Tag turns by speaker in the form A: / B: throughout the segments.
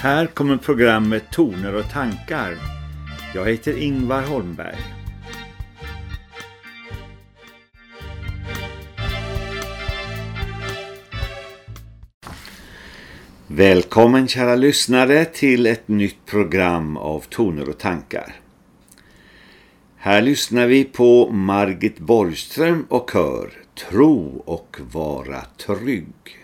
A: Här kommer programmet Toner och tankar. Jag heter Ingvar Holmberg. Välkommen kära lyssnare till ett nytt program av Toner och tankar. Här lyssnar vi på Margit Borgström och kör Tro och vara trygg.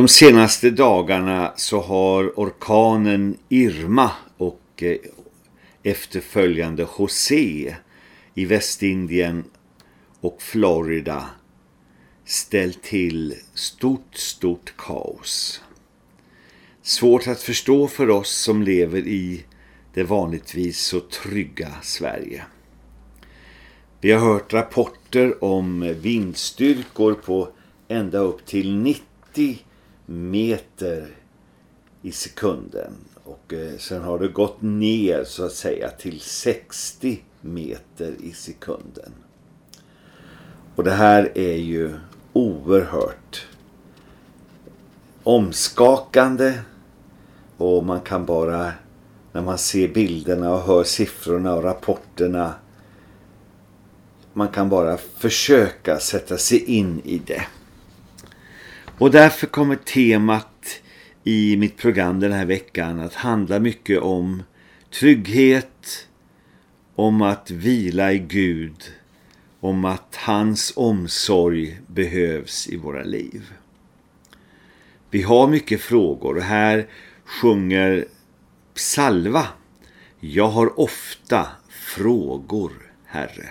A: De senaste dagarna så har orkanen Irma och eh, efterföljande José i Västindien och Florida ställt till stort, stort kaos. Svårt att förstå för oss som lever i det vanligtvis så trygga Sverige. Vi har hört rapporter om vindstyrkor på ända upp till 90 meter i sekunden och eh, sen har det gått ner så att säga till 60 meter i sekunden. Och det här är ju oerhört omskakande och man kan bara när man ser bilderna och hör siffrorna och rapporterna man kan bara försöka sätta sig in i det. Och därför kommer temat i mitt program den här veckan att handla mycket om trygghet, om att vila i Gud, om att hans omsorg behövs i våra liv. Vi har mycket frågor och här sjunger Salva. Jag har ofta frågor, Herre.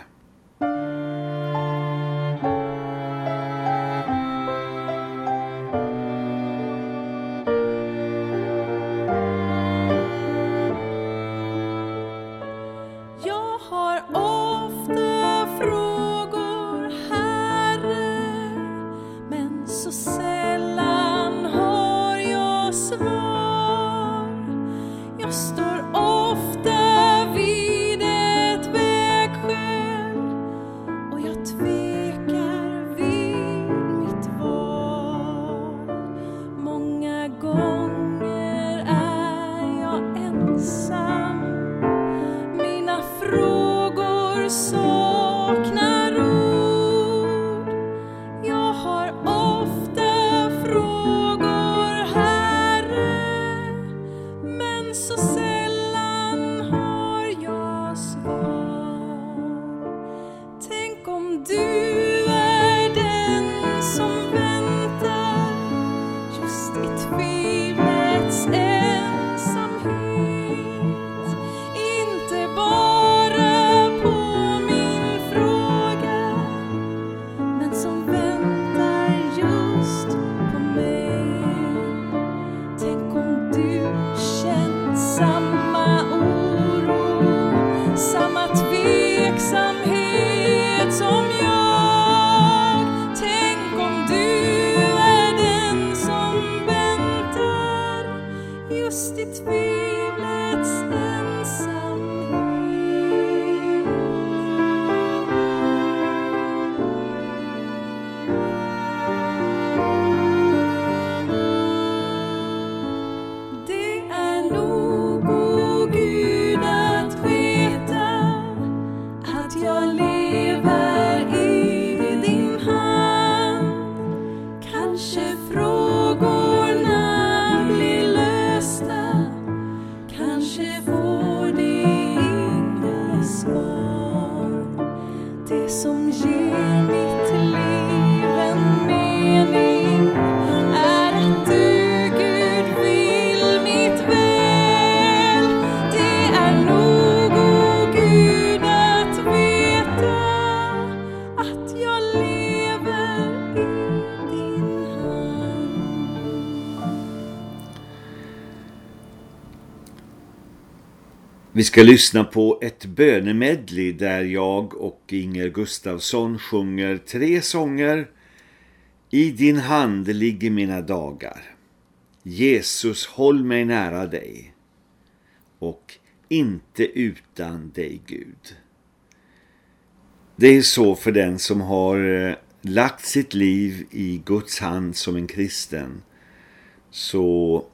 A: Vi ska lyssna på ett bönemedley där jag och Inger Gustafsson sjunger tre sånger. I din hand ligger mina dagar. Jesus, håll mig nära dig. Och inte utan dig, Gud. Det är så för den som har eh, lagt sitt liv i Guds hand som en kristen så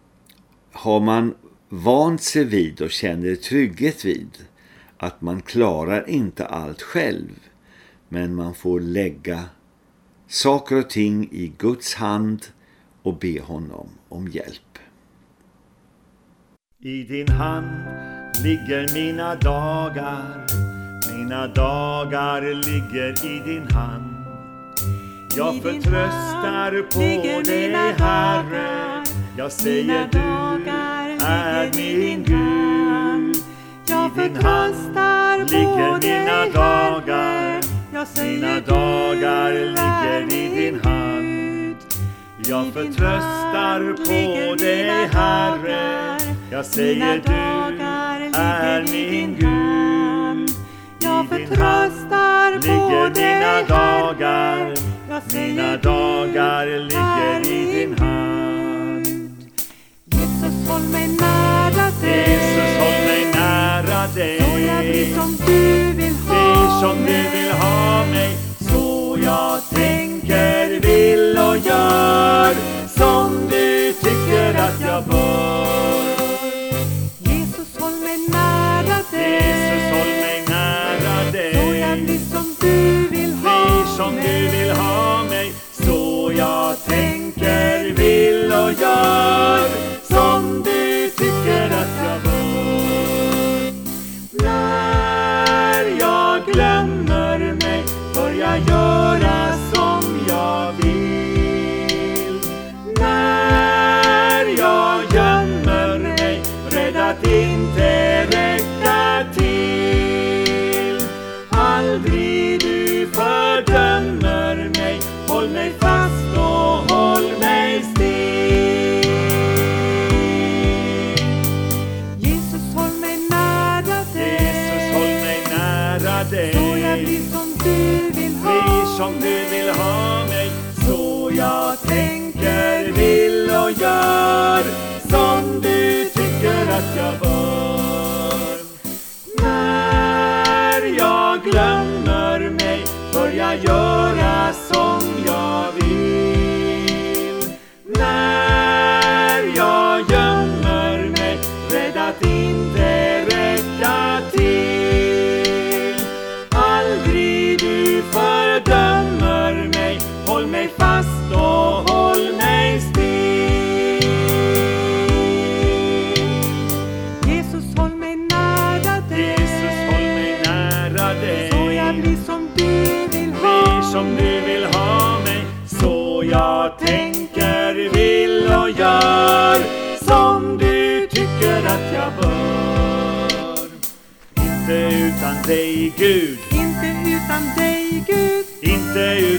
A: har man vant sig vid och känner trygghet vid att man klarar inte allt själv men man får lägga saker och ting i Guds hand och be honom om hjälp.
B: I din hand ligger mina dagar. Mina dagar ligger i din hand. Jag förtröstar på dig Herre. Jag säger du är min Gud.
C: Jag förtröstar på dig Herre. Jag
B: säger dagar ligger i din hand. Jag förtröstar på dig Herre. Jag säger du är min Gud.
C: Jag förtröstar på dig
B: Herre. Mina dagar ligger i din hand
C: håll mig nära dig.
B: Jesus håll mig nära dig.
C: Så jag blir som du vill ha
B: Blir som du vill ha mig. Så jag tänker, vill och gör Som du tycker att jag bör.
C: Jesus håll mig nära dig.
B: Jesus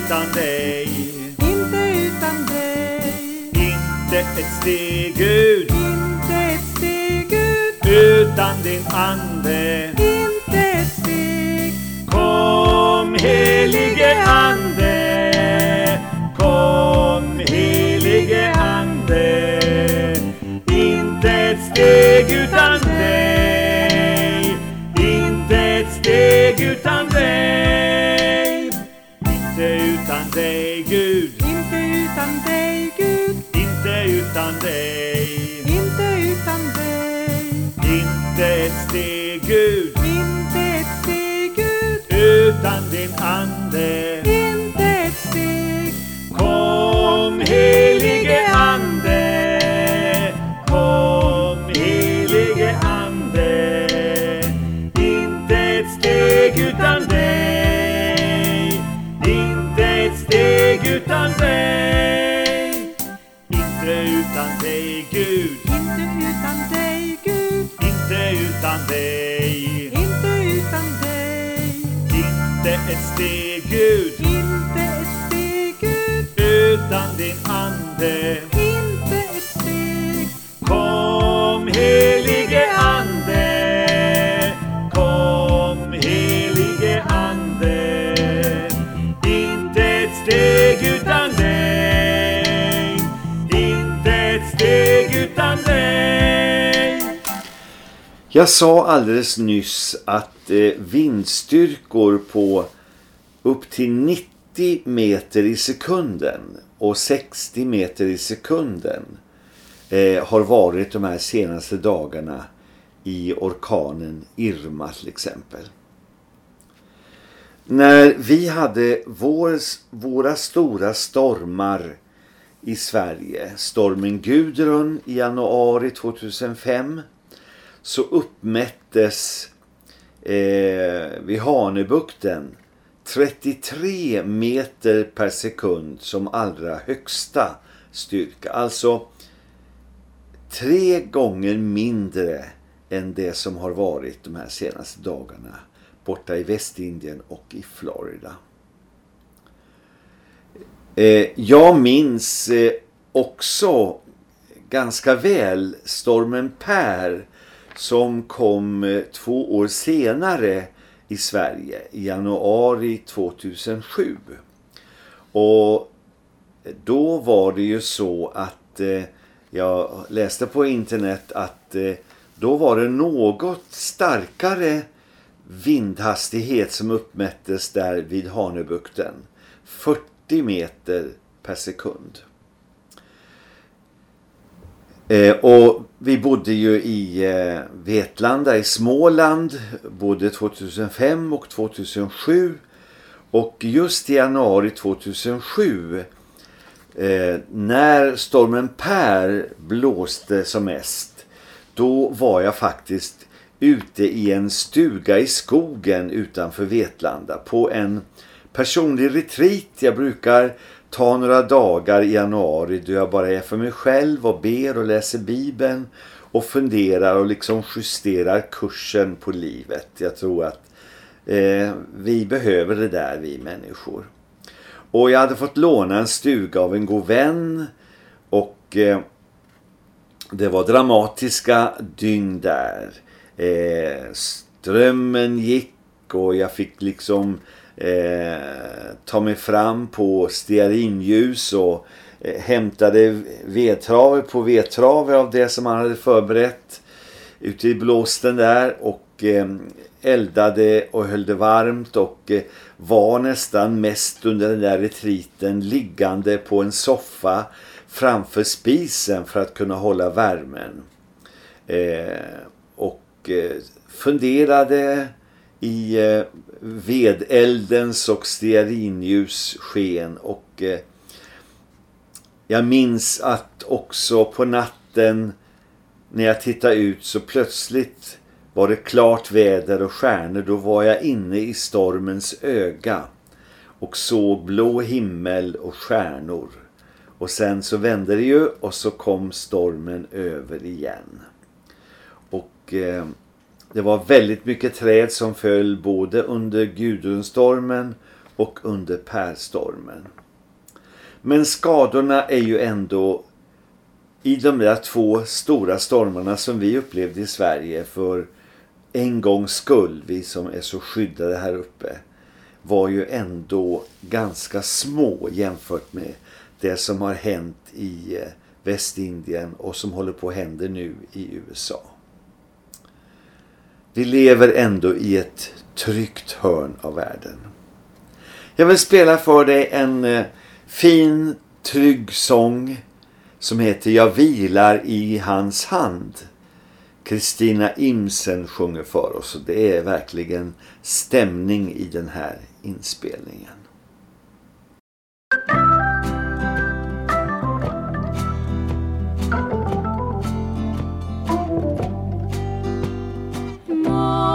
B: utan dig.
C: Inte utan dig.
B: Inte ett steg Gud
C: Inte ett steg Gud
B: Utan din ande
A: Jag sa alldeles nyss att eh, vindstyrkor på upp till 90 meter i sekunden och 60 meter i sekunden eh, har varit de här senaste dagarna i orkanen Irma till exempel. När vi hade vår, våra stora stormar i Sverige, stormen Gudrun i januari 2005 så uppmättes eh, vid Hanöbukten 33 meter per sekund som allra högsta styrka. Alltså tre gånger mindre än det som har varit de här senaste dagarna borta i Västindien och i Florida. Eh, jag minns eh, också ganska väl stormen Per som kom eh, två år senare i Sverige i januari 2007. Och då var det ju så att eh, jag läste på internet att eh, då var det något starkare vindhastighet som uppmättes där vid Hanöbukten. 40 meter per sekund. Eh, och vi bodde ju i eh, Vetlanda i Småland både 2005 och 2007. Och just i januari 2007 eh, när stormen Per blåste som mest då var jag faktiskt ute i en stuga i skogen utanför Vetlanda på en personlig retreat. Jag brukar ta några dagar i januari då jag bara är för mig själv och ber och läser Bibeln och funderar och liksom justerar kursen på livet. Jag tror att eh, vi behöver det där, vi människor. Och jag hade fått låna en stuga av en god vän och eh, det var dramatiska dygn där. Eh, strömmen gick och jag fick liksom eh, ta mig fram på stearinljus och eh, hämtade vedtrave på vedtrave av det som man hade förberett ute i blåsten där och eh, eldade och höll det varmt och eh, var nästan mest under den där retriten liggande på en soffa framför spisen för att kunna hålla värmen. Eh, och eh, funderade i eh, vedeldens och stearinljus sken och eh, jag minns att också på natten när jag tittade ut så plötsligt var det klart väder och stjärnor. Då var jag inne i stormens öga och såg blå himmel och stjärnor. Och sen så vände det ju och så kom stormen över igen. Och eh, det var väldigt mycket träd som föll både under Gudrunstormen och under Perstormen. Men skadorna är ju ändå i de där två stora stormarna som vi upplevde i Sverige för en gångs skull, vi som är så skyddade här uppe, var ju ändå ganska små jämfört med det som har hänt i eh, Västindien och som håller på att hända nu i USA. Vi lever ändå i ett tryggt hörn av världen. Jag vill spela för dig en eh, fin, trygg sång som heter Jag vilar i hans hand. Kristina Imsen sjunger för oss och det är verkligen stämning i den här inspelningen.
D: Många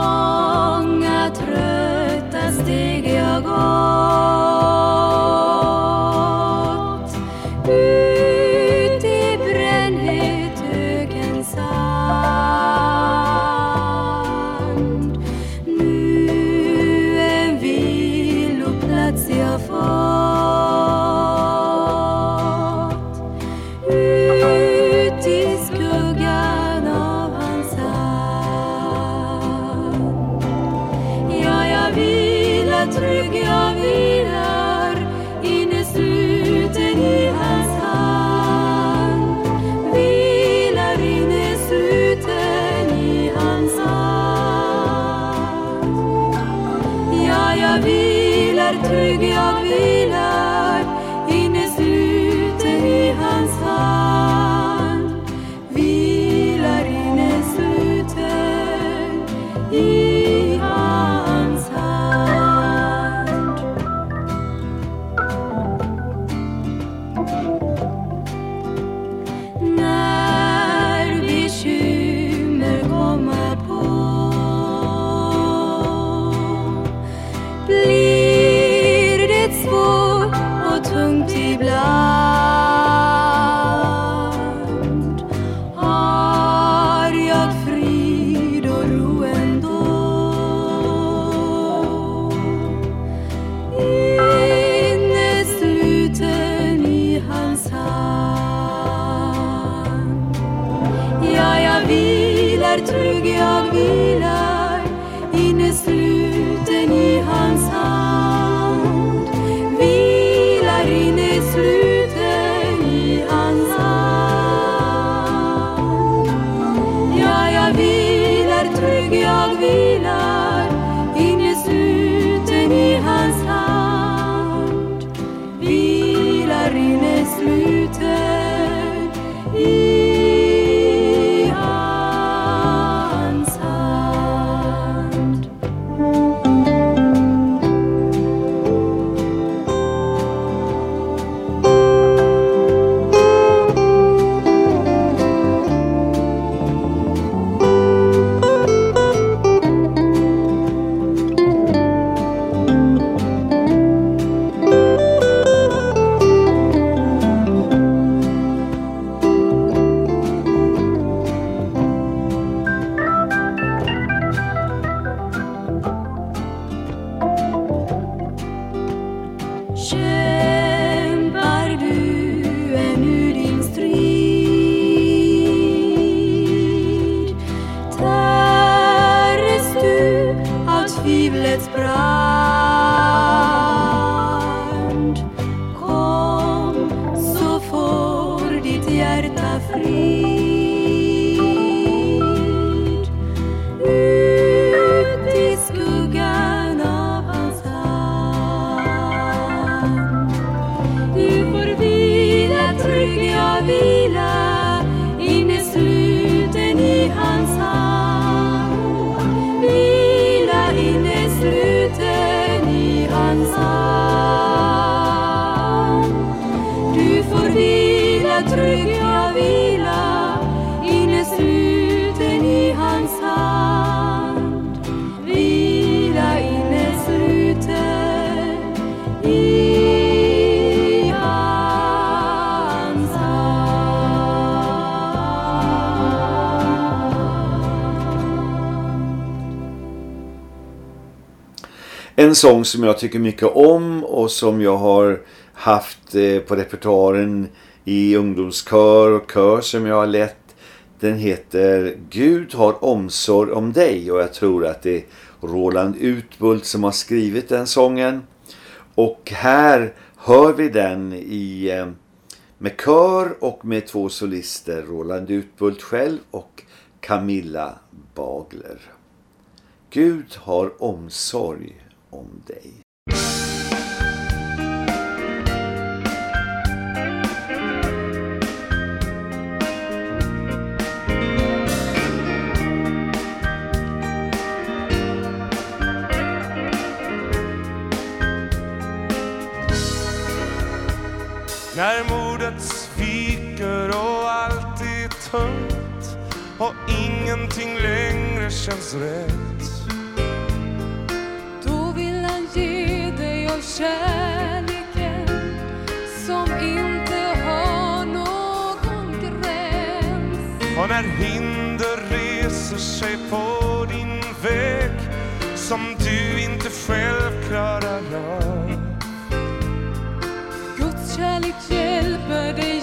A: sång som jag tycker mycket om och som jag har haft eh, på repertoaren i ungdomskör och kör som jag har lett. Den heter Gud har omsorg om dig och jag tror att det är Roland Utbult som har skrivit den sången. Och här hör vi den i, eh, med kör och med två solister, Roland Utbult själv och Camilla Bagler. Gud har omsorg om dig.
E: När modet sviker och allt är tungt och ingenting längre känns rätt. Och när hinder reser sig på din väg som du inte själv klarar av.
D: Guds kärlek hjälper dig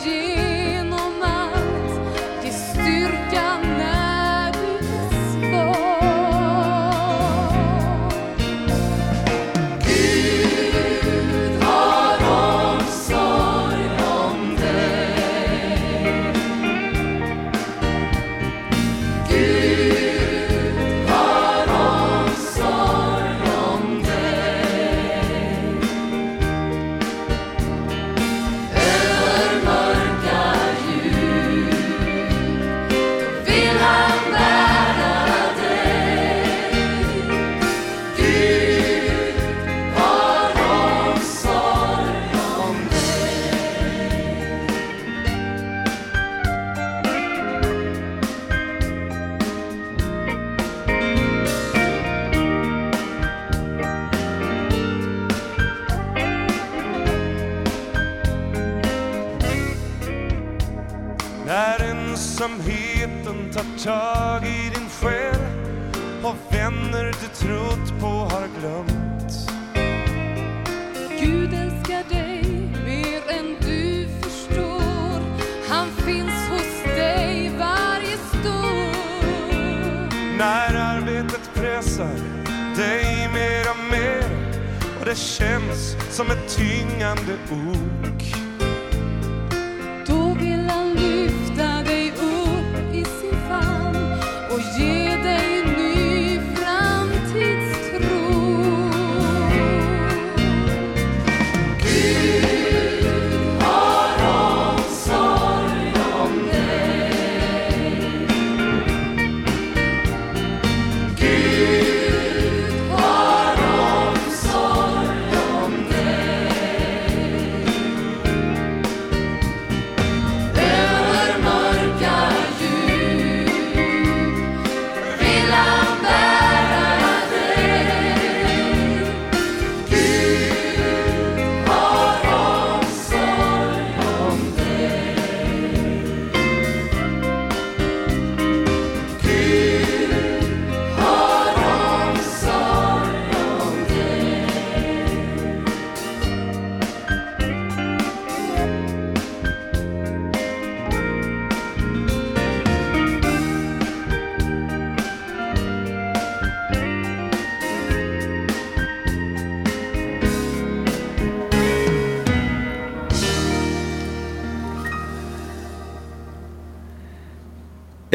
E: känns som ett tyngande ok.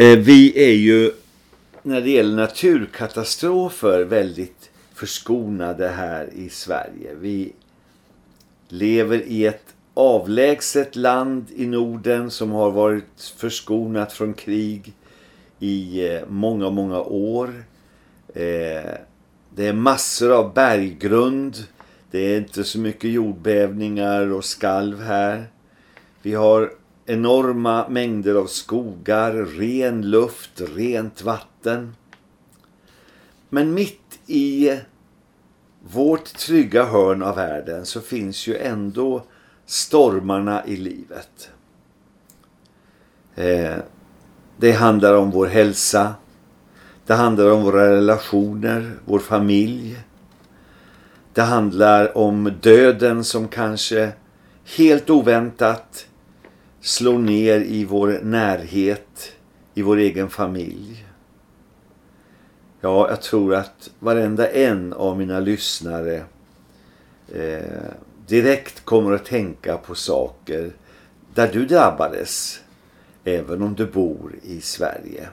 A: Eh, vi är ju när det gäller naturkatastrofer väldigt förskonade här i Sverige. Vi lever i ett avlägset land i Norden som har varit förskonat från krig i eh, många, många år. Eh, det är massor av berggrund. Det är inte så mycket jordbävningar och skalv här. Vi har enorma mängder av skogar, ren luft, rent vatten. Men mitt i vårt trygga hörn av världen så finns ju ändå stormarna i livet. Eh, det handlar om vår hälsa. Det handlar om våra relationer, vår familj. Det handlar om döden som kanske helt oväntat slår ner i vår närhet, i vår egen familj. Ja, jag tror att varenda en av mina lyssnare eh, direkt kommer att tänka på saker där du drabbades, även om du bor i Sverige.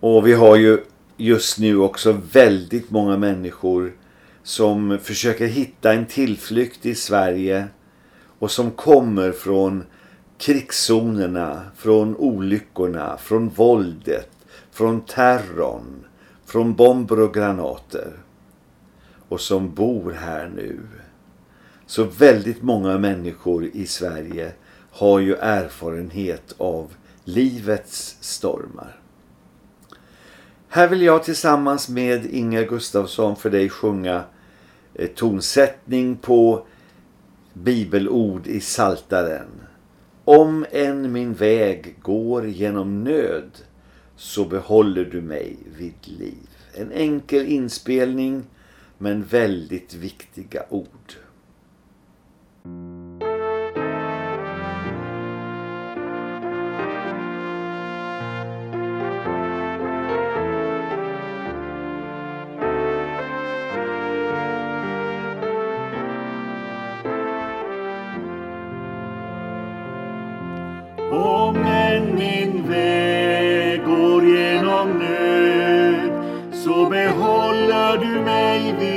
A: Och vi har ju just nu också väldigt många människor som försöker hitta en tillflykt i Sverige och som kommer från krigszonerna, från olyckorna, från våldet, från terrorn, från bomber och granater och som bor här nu. Så väldigt många människor i Sverige har ju erfarenhet av livets stormar. Här vill jag tillsammans med Inger Gustafsson för dig sjunga eh, tonsättning på bibelord i Saltaren. Om än min väg går genom nöd så behåller du mig vid liv. En enkel inspelning men väldigt viktiga ord.
B: Du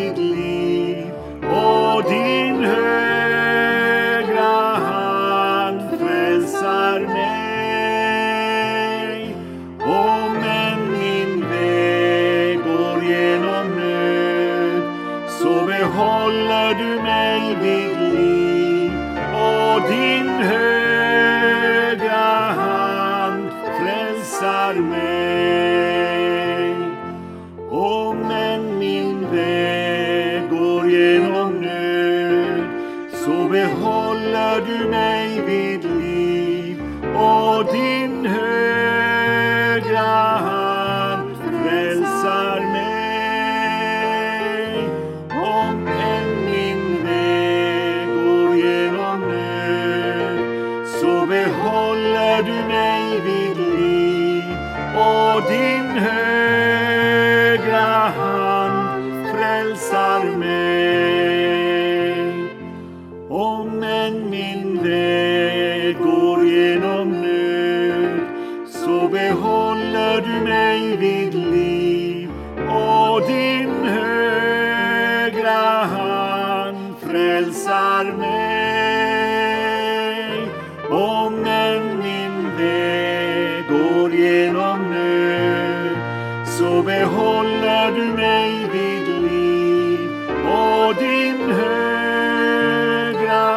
B: din högra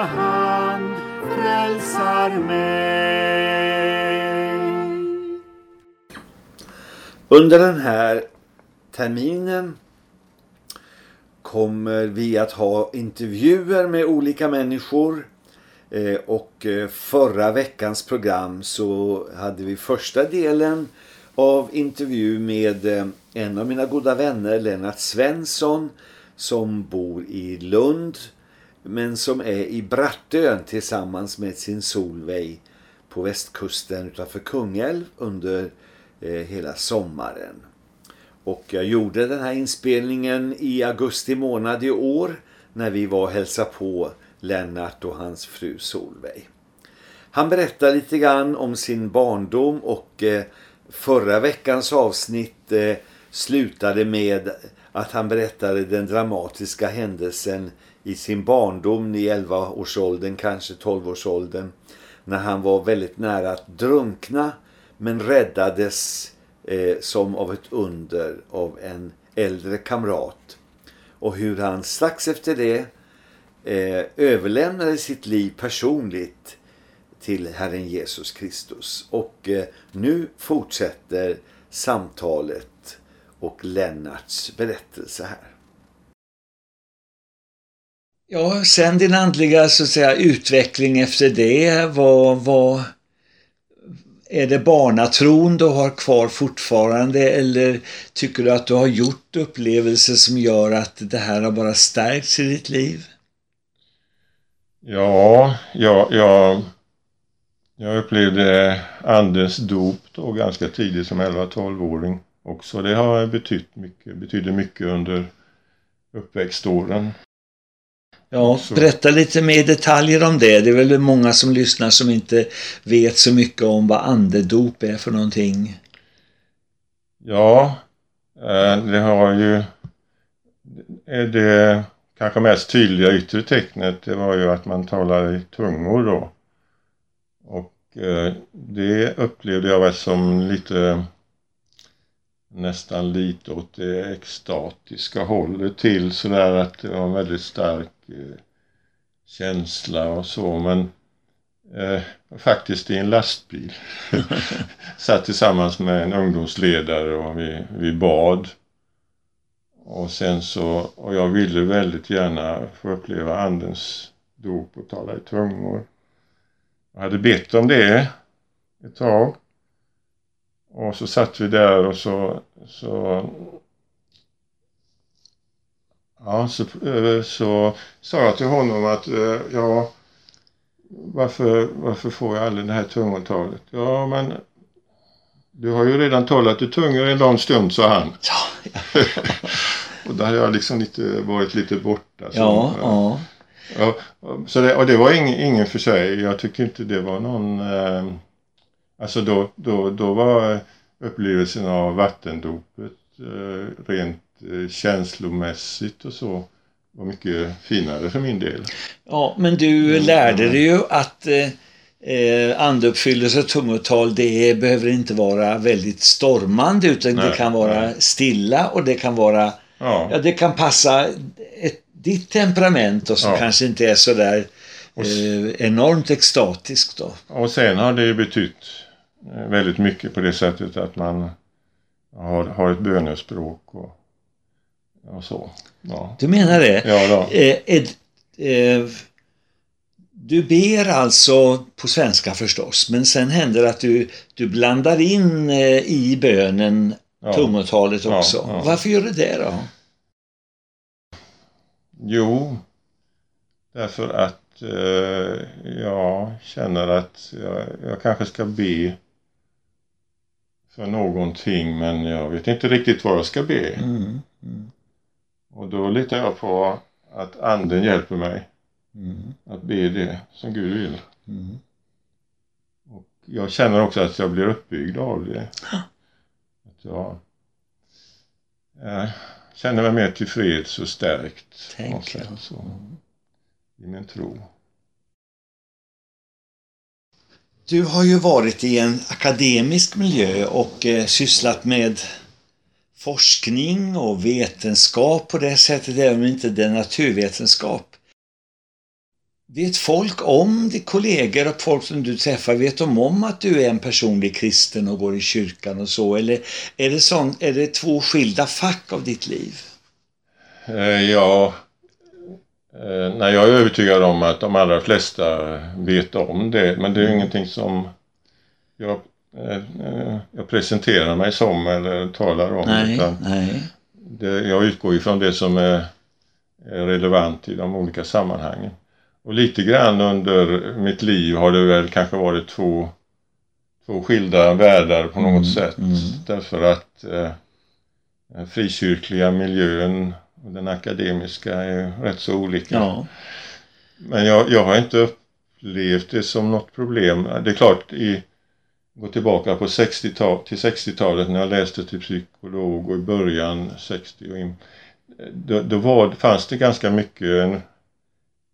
B: hand frälsar mig.
A: Under den här terminen kommer vi att ha intervjuer med olika människor eh, och eh, förra veckans program så hade vi första delen av intervju med eh, en av mina goda vänner Lennart Svensson som bor i Lund men som är i Brattön tillsammans med sin Solveig på västkusten utanför Kungälv under eh, hela sommaren. Och jag gjorde den här inspelningen i augusti månad i år när vi var och hälsa på Lennart och hans fru Solveig. Han berättar lite grann om sin barndom och eh, förra veckans avsnitt eh, slutade med att han berättade den dramatiska händelsen i sin barndom i 11-årsåldern, kanske 12-årsåldern när han var väldigt nära att drunkna men räddades eh, som av ett under av en äldre kamrat. Och hur han strax efter det eh, överlämnade sitt liv personligt till Herren Jesus Kristus. Och eh, nu fortsätter samtalet och Lennarts berättelse här.
F: Ja, sen din andliga så att säga, utveckling efter det, vad, vad är det barnatron du har kvar fortfarande eller tycker du att du har gjort upplevelser som gör att det här har bara stärkts i ditt liv?
G: Ja, ja, ja jag upplevde Andens dop då ganska tidigt som 11-12-åring också. Det har betytt mycket, betydde mycket under uppväxtåren.
F: Ja, berätta lite mer detaljer om det. Det är väl många som lyssnar som inte vet så mycket om vad andedop är för någonting.
G: Ja, eh, det har ju... Det kanske mest tydliga yttre tecknet det var ju att man talar i tungor då. Och eh, det upplevde jag väl som lite nästan lite åt det extatiska hållet till sådär att det var en väldigt stark eh, känsla och så men eh, faktiskt i en lastbil. Satt tillsammans med en ungdomsledare och vi, vi bad. Och sen så, och jag ville väldigt gärna få uppleva andens dop och tala i tungor. Jag hade bett om det ett tag. Och så satt vi där och så, så Ja, så, eh, så sa jag till honom att eh, ja, varför, varför får jag aldrig det här tungotalet? Ja, men du har ju redan talat i tungor en lång stund, sa han.
F: Ja,
G: och då hade jag liksom lite, varit lite borta. Så,
F: ja, ja.
G: ja. så det, och det var ingen, ingen för sig. Jag tycker inte det var någon... Eh, alltså då, då, då var upplevelsen av vattendopet eh, rent eh, känslomässigt och så var mycket finare för min del.
F: Ja, men du lärde dig ju att eh, eh, andeuppfyllelse och tungotal det behöver inte vara väldigt stormande utan
G: Nej,
F: det kan vara
G: nej.
F: stilla och det kan vara
G: Ja,
F: Ja, det kan passa ett, ditt temperament och som
G: Ja.
F: kanske inte är så där
G: Och s-
F: eh, enormt extatisk då.
G: och sen har det ju betytt väldigt mycket på det sättet att man har, har ett bönespråk och, och så. Ja,
F: Du menar det?
G: ja då.
F: Eh, Ed, eh, du ber alltså på svenska förstås, men sen händer det att du, du blandar in eh, i bönen
G: Ja.
F: tungotalet
G: Ja,
F: också.
G: ja.
F: Varför gör du det då?
G: Jo, därför att eh, jag känner att jag, jag kanske ska be för någonting men jag vet inte riktigt vad jag ska be.
F: Mm, mm,
G: Och då litar jag på att anden hjälper mig
F: mm,
G: att be det som Gud vill.
F: mm.
G: Och jag känner också att jag blir uppbyggd av det. Att jag eh, känner mig mer tillfreds och stärkt. på något
F: Tänk,
G: sätt, så, I min tro.
F: Du har ju varit i en akademisk miljö och eh, sysslat med forskning och vetenskap på det sättet, även om inte det är naturvetenskap. vet folk om, de kollegor och folk som du träffar, vet de om att du är en personlig kristen och går i kyrkan och så? Eller är det, sån, är det två skilda fack av ditt liv?
G: Eh, ja, nej, jag är övertygad om att de allra flesta vet om det. Men det är ingenting som jag, eh, eh, jag presenterar mig som eller talar om.
F: Nej,
G: utan
F: nej.
G: det, jag utgår ifrån det som är, är relevant i de olika sammanhangen. Och lite grann under mitt liv har det väl kanske varit två, två skilda världar på något
F: Mm,
G: sätt.
F: mm.
G: Därför att eh, den frikyrkliga miljön och den akademiska är rätt så olika.
F: Ja.
G: Men jag, jag har inte upplevt det som något problem. Det är klart, i, gå tillbaka på 60-tal, till 60-talet när jag läste till psykolog och i början 60 och in, då, då var, fanns det ganska mycket en,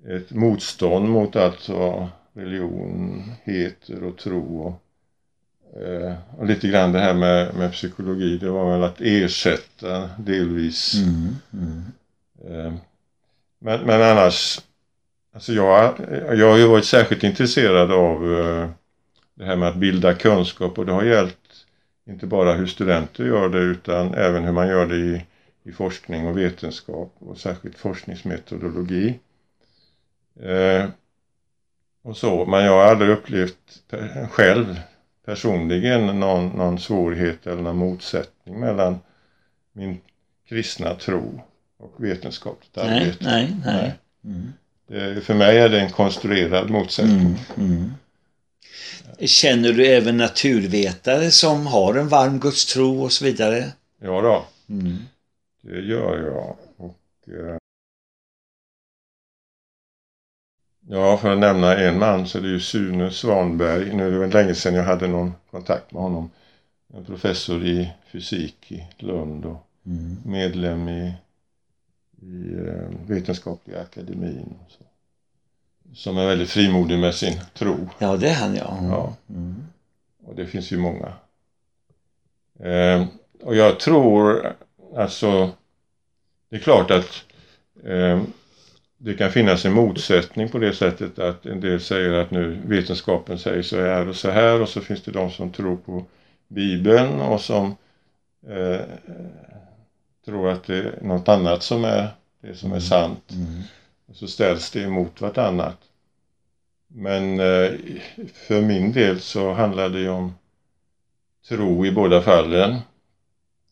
G: ett motstånd mot allt vad religion heter och tro och, eh, lite grann det här med, med psykologi, det var väl att ersätta delvis
F: Mm, mm.
G: Eh, Men, men annars, alltså jag, jag har ju varit särskilt intresserad av eh, det här med att bilda kunskap och det har gällt inte bara hur studenter gör det utan även hur man gör det i, i forskning och vetenskap och särskilt forskningsmetodologi. Eh, och så, men jag har aldrig upplevt själv personligen någon, någon svårighet eller någon motsättning mellan min kristna tro och vetenskapligt
F: Nej,
G: arbete.
F: nej, nej.
G: Det, för mig är det en konstruerad motsättning.
F: Mm, mm. Känner du även naturvetare som har en varm gudstro och så vidare?
G: Ja då,
F: Mm.
G: det gör jag. Och, eh, ja, för att nämna en man så är det ju Sune Svanberg. Nu är det väl länge sedan jag hade någon kontakt med honom. En professor i fysik i Lund och
F: Mm.
G: medlem i, i eh, Vetenskapliga akademin. Och så. Som är väldigt frimodig med sin tro.
F: Ja, det är han ja.
G: Ja.
F: Mm.
G: Och det finns ju många. Eh, och jag tror alltså det är klart att eh, det kan finnas en motsättning på det sättet att en del säger att nu vetenskapen säger så här och så här och så finns det de som tror på Bibeln och som eh, tror att det är något annat som är det som är sant.
F: Mm.
G: Och så ställs det emot vartannat. Men eh, för min del så handlar det ju om tro i båda fallen.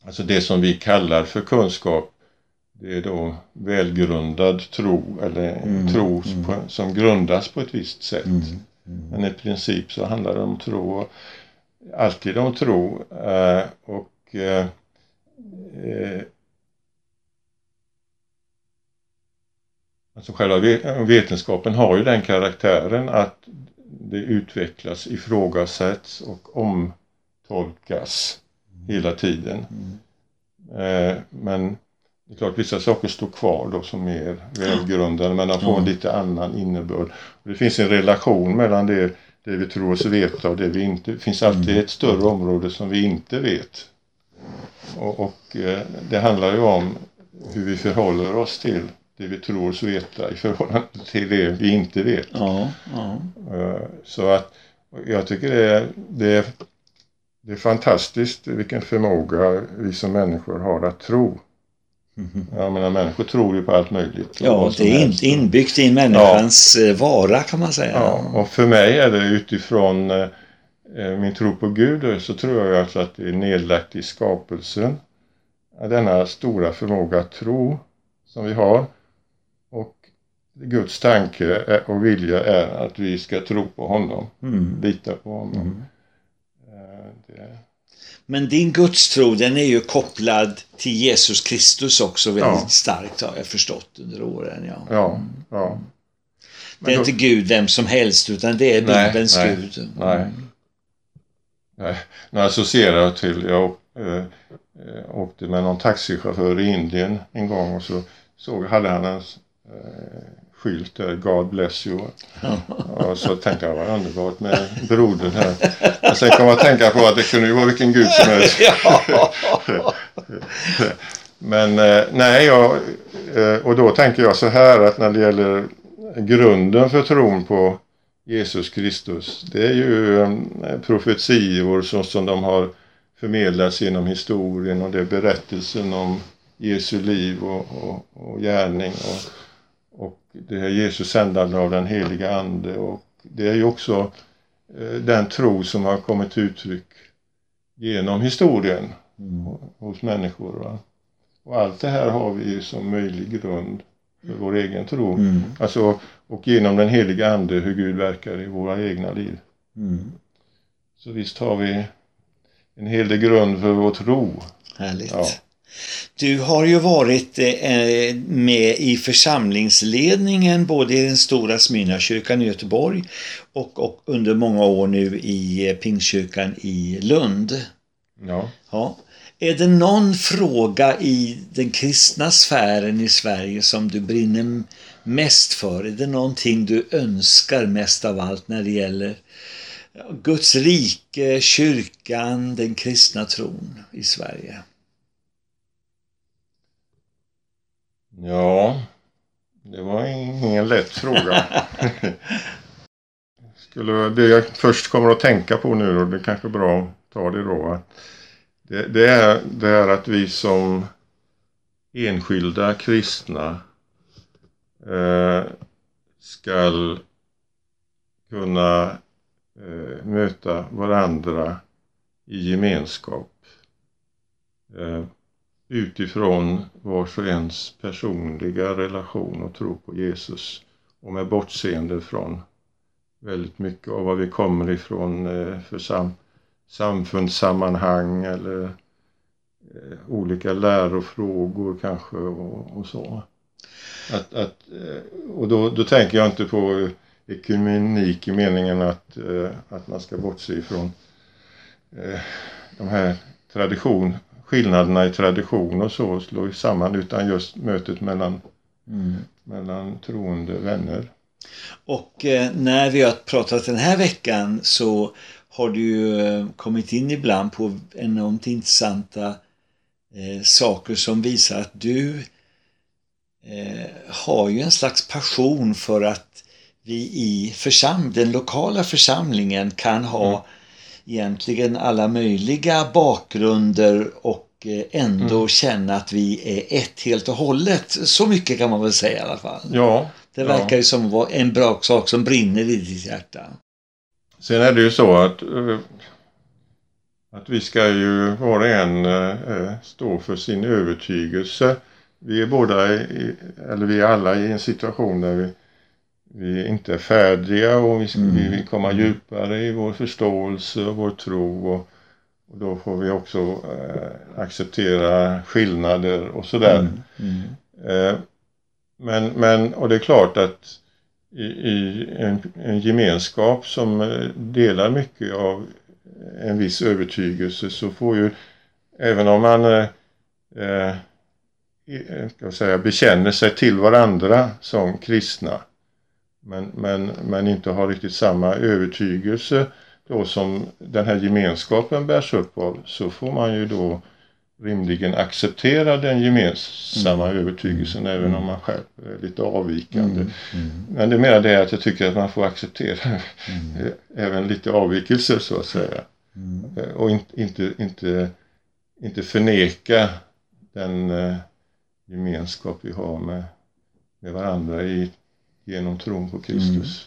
G: Alltså det som vi kallar för kunskap. Det är då välgrundad tro eller
F: Mm,
G: tro
F: mm.
G: På, som grundas på ett visst sätt.
F: Mm. Mm.
G: Men i princip så handlar det om tro. Alltid om tro. Eh, och eh, eh, Alltså själva ve- vetenskapen har ju den karaktären att det utvecklas, ifrågasätts och omtolkas hela tiden. Eh, men det är klart vissa saker står kvar då som är välgrundade men de får en
F: Ja.
G: lite annan innebörd. Och det finns en relation mellan det, det vi tror oss veta och det vi inte... Det finns alltid ett större område som vi inte vet. Och, och eh, det handlar ju om hur vi förhåller oss till det vi tror oss veta i förhållande till det vi inte vet.
F: Ja, ja.
G: Eh, Så att jag tycker det är, det, är, det är fantastiskt vilken förmåga vi som människor har att tro. Jag menar människor tror ju på allt möjligt.
F: ja det är in, inbyggt i människans eh, vara kan man säga.
G: Ja, och för mig är det utifrån eh, eh, min tro på Gud så tror jag alltså att det är nedlagt i skapelsen. Denna stora förmåga att tro som vi har. Och Guds tanke och vilja är att vi ska tro på honom.
F: Mm.
G: Lita på honom.
F: Mm.
G: Eh, Det,
F: Men din gudstro den är ju kopplad till Jesus Kristus också väldigt
G: Ja.
F: starkt har jag förstått under åren. Ja.
G: ja, ja.
F: det är
G: då-
F: inte Gud vem som helst utan det är
G: Nej,
F: Bibelns
G: nej,
F: Gud.
G: nej. Nej, nu associerar jag till, jag eh, åkte med någon taxichaufför i Indien en gång och så såg, hade han en eh, skylt där, God bless you. Och så tänkte jag, vad underbart med brodern här. Men sen kom jag att tänka på att det kunde ju vara vilken gud som helst. Men eh, nej, jag, eh, och då tänker jag så här att när det gäller grunden för tron på Jesus Kristus. Det är ju eh, profetior så som de har förmedlats genom historien och det är berättelsen om Jesu liv och, och, och gärning och, och det är Jesus sändande av den heliga ande och det är ju också eh, den tro som har kommit till uttryck genom historien hos människor. Va? Och allt det här har vi ju som möjlig grund för vår egen tro.
F: Mm.
G: Alltså, och genom den heliga ande hur Gud verkar i våra egna liv.
F: Mm.
G: Så visst har vi en hel del grund för vår tro.
F: Härligt.
G: Ja.
F: Du har ju varit eh, med i församlingsledningen både i den stora Smyrnakyrkan i Göteborg och, och under många år nu i eh, Pingstkyrkan i Lund.
G: Ja.
F: Ja. Är det någon fråga i den kristna sfären i Sverige som du brinner mest för? Är det någonting du önskar mest av allt när det gäller Guds rike, kyrkan, den kristna tron i Sverige?
G: Ja, det var ingen lätt fråga. Skulle, det jag först kommer att tänka på nu och det är kanske bra att ta det då. att Det, det, är, det är att vi som enskilda kristna eh, ska kunna eh, möta varandra i gemenskap. Eh, utifrån vars och ens personliga relation och tro på Jesus och med bortseende från väldigt mycket av vad vi kommer ifrån eh, för sam samfundssammanhang eller eh, olika lärofrågor kanske och, och så. Att, att, eh, och då, då tänker jag inte på ekumenik i meningen att, att man ska bortse ifrån de här tradition, skillnaderna i tradition och så slår samman utan just mötet mellan, mellan troende vänner.
F: Och eh, när vi har pratat den här veckan så har du ju eh, kommit in ibland på enormt intressanta eh, saker som visar att du eh, har ju en slags passion för att vi i försam den lokala församlingen kan ha egentligen alla möjliga bakgrunder och eh, ändå känna att vi är ett helt och hållet. Så mycket kan man väl säga i alla fall.
G: Ja,
F: Det
G: ja.
F: verkar ju som vara en bra sak som brinner i ditt hjärta.
G: Sen är det ju så att, eh, att vi ska ju var och en eh, stå för sin övertygelse. Vi är båda, eller vi är alla i en situation där vi, vi inte är färdiga och vi, ska, vi vill komma djupare i vår förståelse och vår tro. Och, och då får vi också eh, acceptera skillnader och sådär. Eh, men, men, och det är klart att i, i en, en gemenskap som eh, delar mycket av en viss övertygelse så får ju, även om man eh, eh, i- ska säga, bekänner sig till varandra som kristna men, men, men inte har riktigt samma övertygelse då som den här gemenskapen bärs upp av så får man ju då rimligen acceptera den gemensamma övertygelsen även om man själv är lite avvikande. Men det är mer det att jag tycker att man får acceptera även lite avvikelser så att säga. Eh, Och in, inte, inte, inte förneka den eh, gemenskap vi har med, med varandra i, genom tron på Kristus.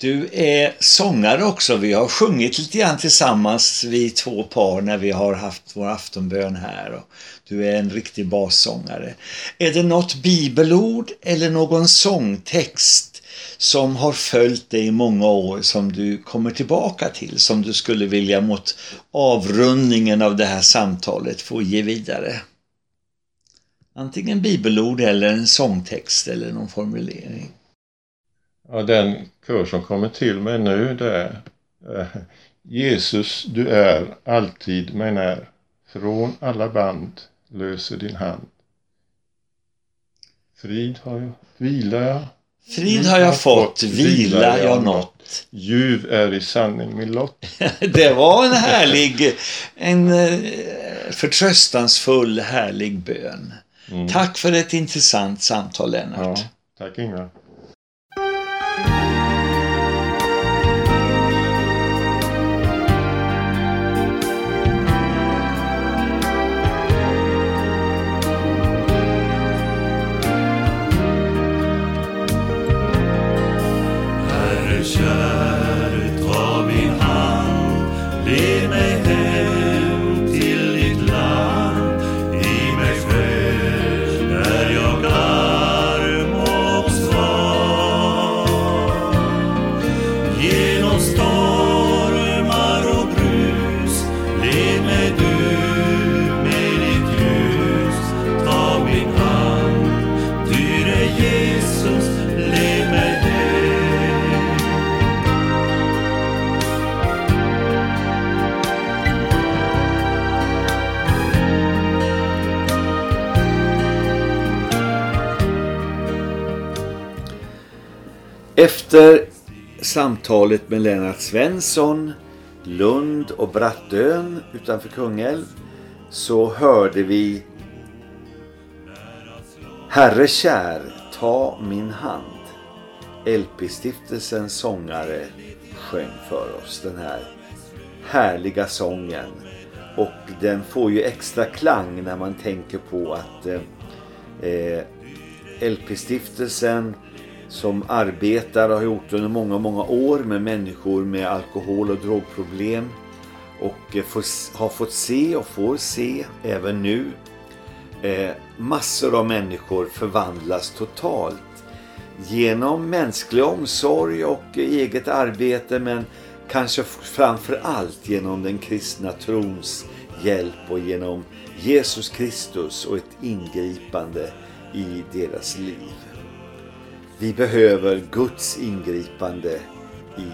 F: Du är sångare också. Vi har sjungit lite grann tillsammans, vi två par, när vi har haft vår aftonbön här. Du är en riktig bassångare. Är det något bibelord eller någon sångtext som har följt dig i många år som du kommer tillbaka till, som du skulle vilja mot avrundningen av det här samtalet få ge vidare? Antingen bibelord eller en sångtext eller någon formulering.
G: Ja, den kör som kommer till mig nu det är eh, Jesus, du är alltid mig när. Från alla band löser din hand. Frid har jag, vila jag,
F: Frid har jag fått, vila jag nått.
G: ljuv är i sanning min lott.
F: Det var en härlig, en eh, förtröstansfull, härlig bön. Mm. Tack för ett intressant samtal Lennart.
G: Ja, tack Ingvar.
A: Efter samtalet med Lennart Svensson, Lund och Brattön utanför Kungälv så hörde vi Herre kär, ta min hand. LP-stiftelsens sångare sjöng för oss den här härliga sången. Och den får ju extra klang när man tänker på att eh, eh LP-stiftelsen som arbetar och har gjort under många, många år med människor med alkohol och drogproblem och eh, får, har fått se och får se även nu eh, massor av människor förvandlas totalt genom mänsklig omsorg och eget arbete men kanske framför allt genom den kristna trons hjälp och genom Jesus Kristus och ett ingripande i deras liv. Vi behöver Guds ingripande i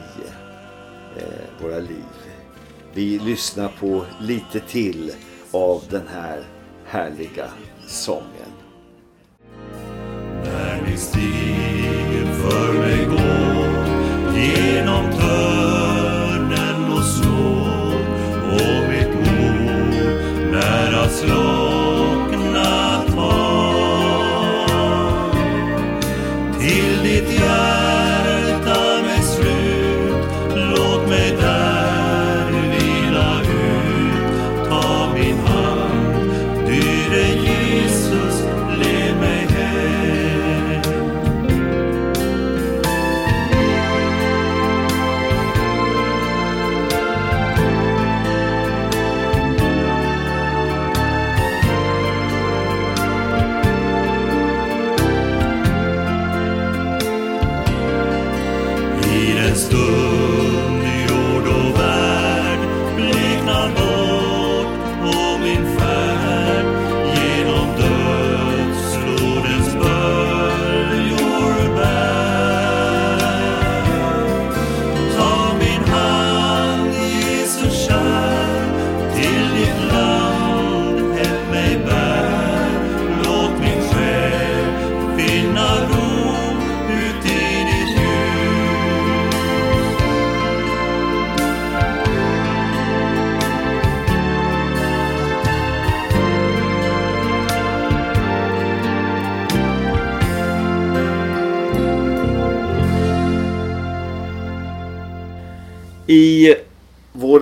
A: eh, våra liv. Vi lyssnar på lite till av den här härliga sången.
H: När ni stig för mig går genom törnen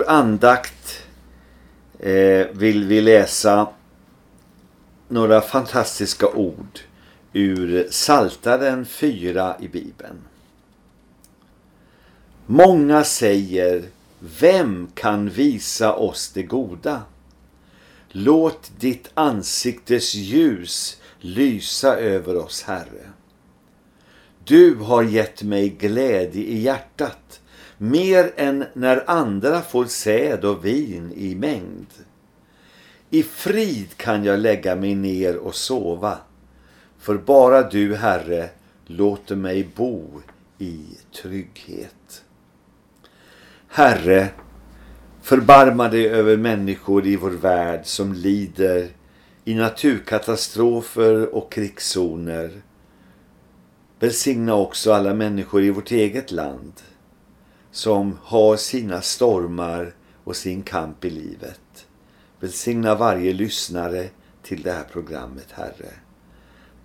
A: vår andakt eh, vill vi läsa några fantastiska ord ur Saltaren 4 i Bibeln. Många säger, vem kan visa oss det goda? Låt ditt ansiktes ljus lysa över oss, Herre. Du har gett mig glädje i hjärtat, mer än när andra får säd och vin i mängd. I frid kan jag lägga mig ner och sova, för bara du, Herre, låter mig bo i trygghet. Herre, förbarma dig över människor i vår värld som lider i naturkatastrofer och krigszoner. Välsigna också alla människor i vårt eget land som har sina stormar och sin kamp i livet. Välsigna varje lyssnare till det här programmet, Herre.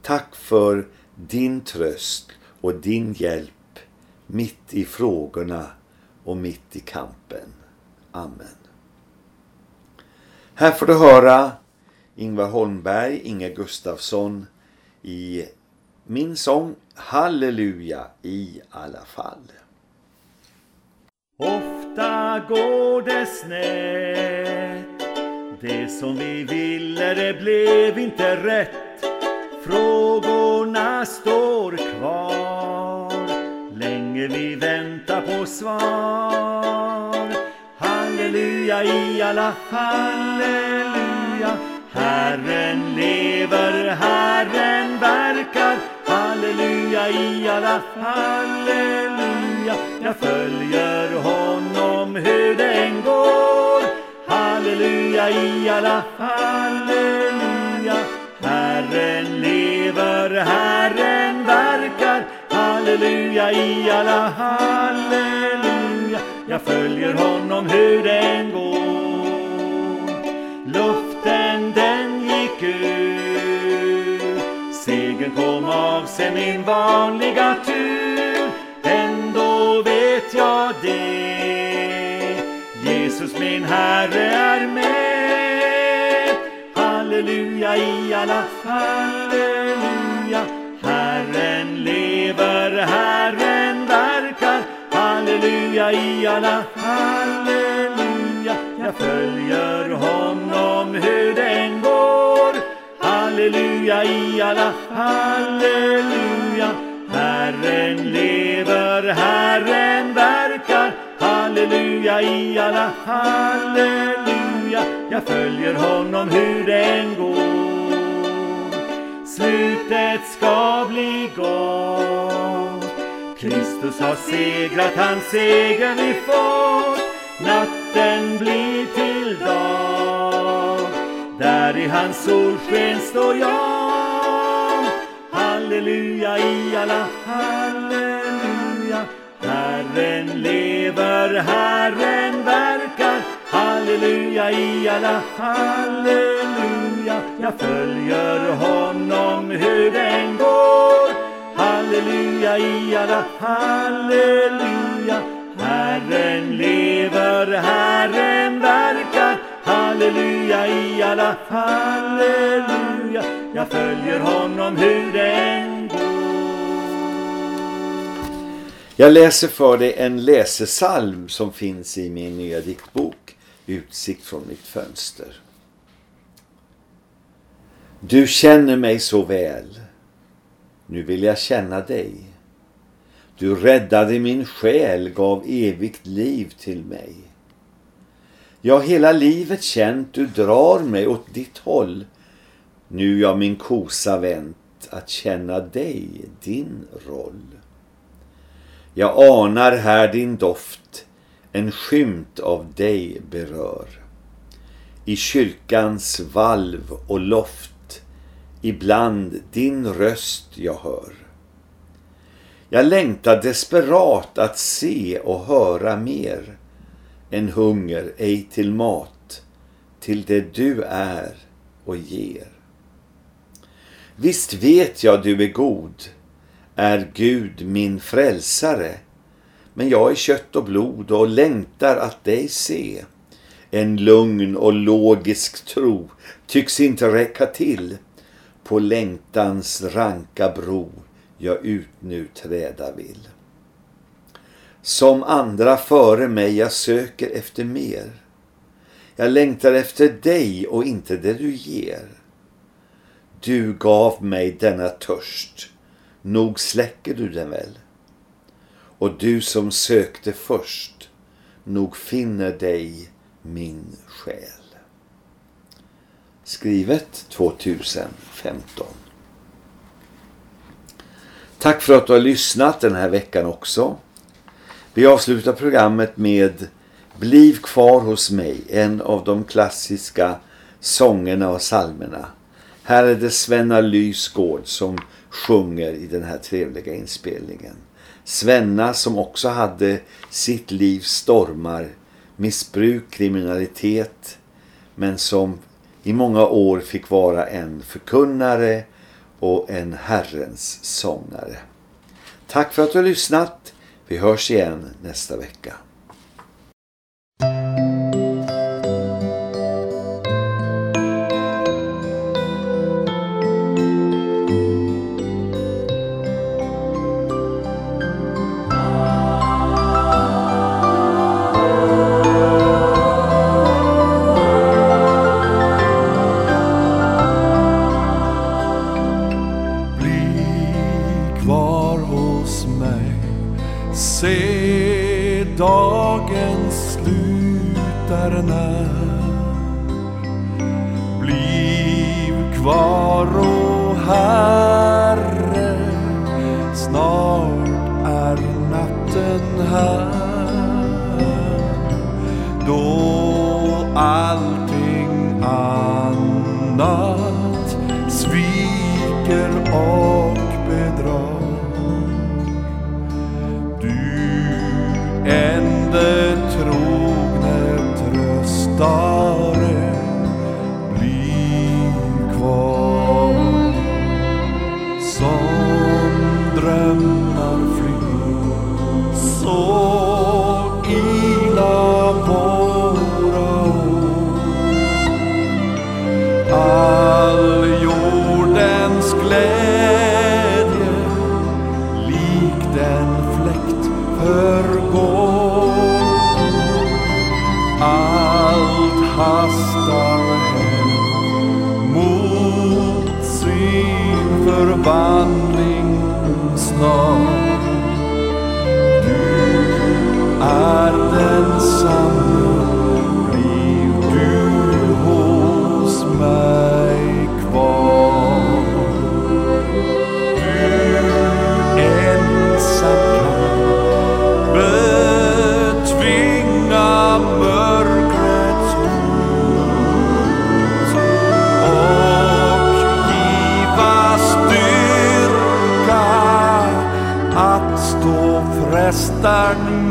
A: Tack för din tröst och din hjälp mitt i frågorna och mitt i kampen. Amen. Här får du höra Ingvar Holmberg, Inge Gustafsson i min sång Halleluja i alla fall.
B: Ofta går det snett. Det som vi ville det blev inte rätt. Frågorna står kvar. Länge vi väntar på svar. Halleluja i alla halleluja. Herren lever, Herren verkar. Halleluja i alla halleluja. Jag följer honom hur det än går. Halleluja i alla halleluja. Herren lever, Herren verkar. Halleluja i alla halleluja. Jag följer honom hur det än går. Luften den gick ur. Segern kom av sig min vanliga tur vet jag det. Jesus min Herre är med. Halleluja i alla halleluja. Herren lever, Herren verkar. Halleluja i alla halleluja. Jag följer honom hur det än går. Halleluja i alla halleluja. Herren lever, Herren Halleluja i alla halleluja. Jag följer honom hur det än går. Slutet ska bli gott. Kristus har segrat, hans seger vi fått. Natten blir till dag. Där i hans solsken står jag. Halleluja i alla halleluja. Herren lever, Herren verkar. Halleluja i alla halleluja. Jag följer honom hur det än går. Halleluja i alla halleluja. Herren lever, Herren verkar. Halleluja i alla halleluja. Jag följer honom hur det än går
A: Jag läser för dig en läsesalm som finns i min nya diktbok Utsikt från mitt fönster. Du känner mig så väl. Nu vill jag känna dig. Du räddade min själ, gav evigt liv till mig. Jag har hela livet känt du drar mig åt ditt håll. Nu jag min kosa vänt att känna dig, din roll. Jag anar här din doft, en skymt av dig berör. I kyrkans valv och loft, ibland din röst jag hör. Jag längtar desperat att se och höra mer. En hunger ej till mat, till det du är och ger. Visst vet jag du är god, är Gud min frälsare. Men jag är kött och blod och längtar att dig se. En lugn och logisk tro tycks inte räcka till. På längtans ranka bro jag ut nu träda vill. Som andra före mig jag söker efter mer. Jag längtar efter dig och inte det du ger. Du gav mig denna törst. Nog släcker du den väl? Och du som sökte först, nog finner dig min själ. Skrivet 2015. Tack för att du har lyssnat den här veckan också. Vi avslutar programmet med Bliv kvar hos mig, en av de klassiska sångerna och salmerna. Här är det Svenna Lysgård som sjunger i den här trevliga inspelningen. Svenna som också hade sitt livs stormar, missbruk, kriminalitet, men som i många år fick vara en förkunnare och en Herrens sångare. Tack för att du har lyssnat.
I: Vi hörs igen nästa vecka.
J: one